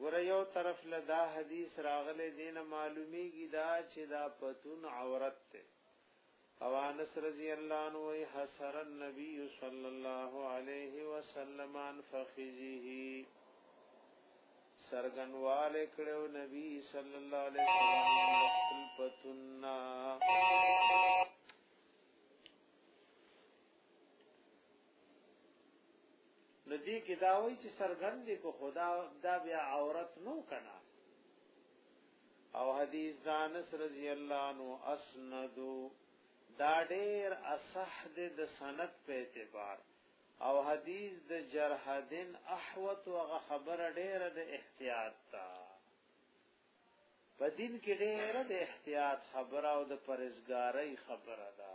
ګوره یو طرف له دا حدیث راغلی دین معلومیږي دا چې دا پتون عورت ته او انس رضی الله عنه وی حسر النبی صلی الله علیه وسلم ان فخذه سرغنوال کړو نبی صلی الله علیه وسلم خپل پتوننا نو دې کې دا وایي چې سرګند دې کو خدا دا بیا عورت نو کنا او حدیث دانس رضی الله عنه اسندو دا ډېر اصح دې د سند په اعتبار او حدیث د جرح دین احوت او خبر ډېر د احتیاط تا په دین کې ډېر د احتیاط خبره او د پرزګاری خبره ده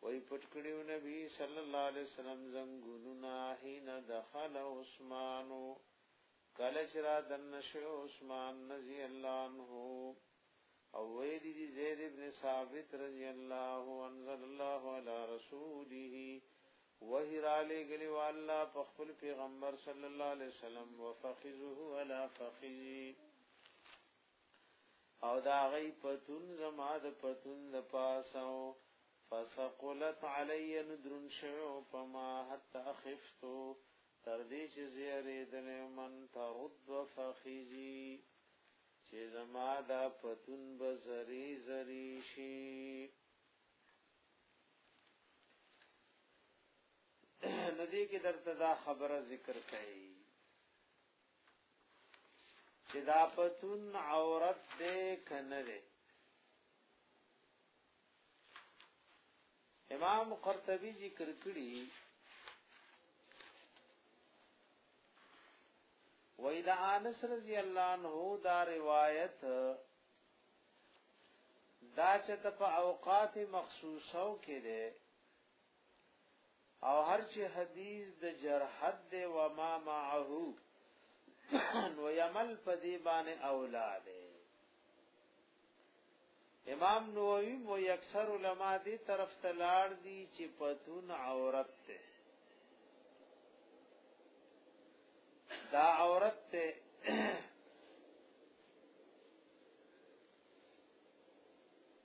وای پټ کړیو نبی صلی الله علیه وسلم زنګوننا حين دخل عثمان کله چې را دن شو عثمان رضی الله عنه او ویل دي زید ابن ثابت رضی الله انزل الله علی رسوله وحیر علی گلی والله په خپل پیغمبر صلی الله علیه وسلم وفخذه علی فخذه او دا غي پتون زما د پتون د پاسو فسقلت علی ندرن شو پما حتا خفتو تر دې چې زیری دل من ترد فخیزی چې زما دا پتون به زری زری شي ندی کې درته دا خبره ذکر کړي چې دا پتون عورت دې کنه دې امام قرطبي ذکر کړی وای دا انس رضی الله عنه دا روایت دا چې په اوقات مخصوصو کې ده او هر چې حدیث د جرحد دی و ما معه نو یمل په دی باندې اولاد امام نووي مو اکثر علما دي طرف ته لاړ دي چې پتون عورت ته دا عورت ته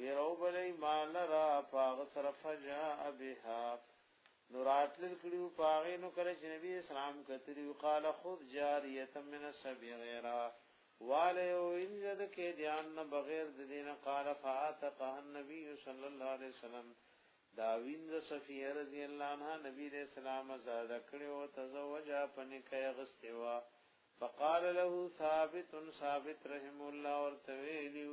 ویروبلئ ما لرا پاغه سره فجاء بها نو راتل کړیو پاغه نو کله چې نبی اسلام کتلی قال خذ جاریه من السبی غیرا واله او انجد کې دیان نه بغیر د دین قال فاتقه النبی صلی الله علیه وسلم دا وینځ صفیه رضی الله عنها نبی دې سلام زاد کړو تزوجا پنې کې غستوا فقال له ثابت ثابت رحم الله ورته ویلو